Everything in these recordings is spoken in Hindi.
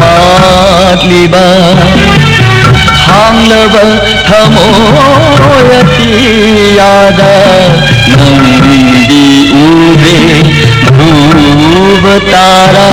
ಮಾದ್ಲಿಬಾ ಹಾಂಗ್ಲವ ಥಮೋಯತಿಯಾದ ನಂದಿ ಊರೇ ಭೂವತಾರಾ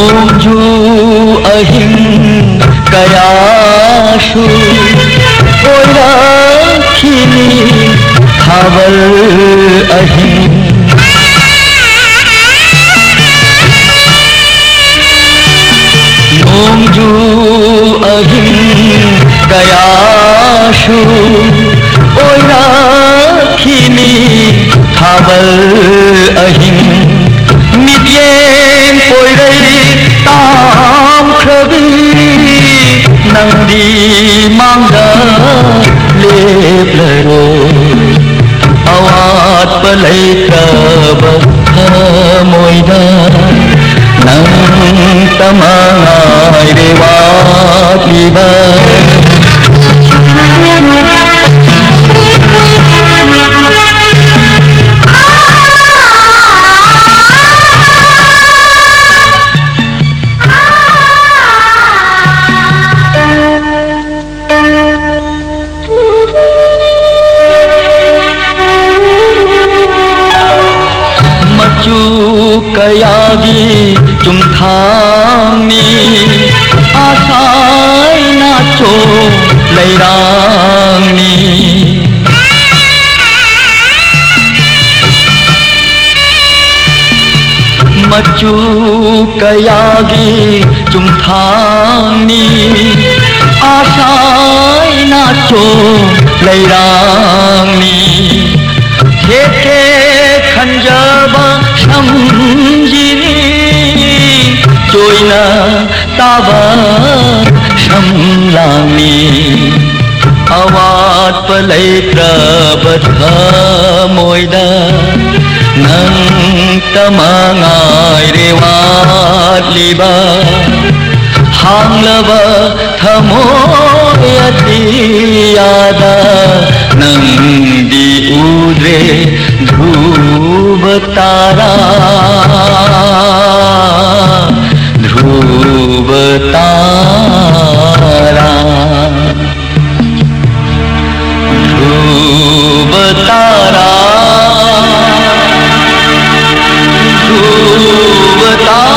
मोजू अहिं कयाशु ओराखिनी खबर अहिं मोजू अहिं कयाशु ओराखिनी खबर ಲೇಪರು ಅವಾತ್ಮ ಲೈಕಬ ಮೊಯ್ದ ನಮ್ಮ ತಮಾಯ ವಾಪಿದ गयागी तुम थामी आशाय नाचो लैरांगनी मचू कयागी तुम थानी आशाय नाचो लैरांगनी खेखे Panjaba Shamjini Choina Tava Shamlami Awat Palai Prabadha Moida Nang Tamangai Rewat Liba Hanglava Thamoyati Yada Nang Di Udre तारा। ध्रुव तारा। ध्रुव तारा। ध्रुव तारा।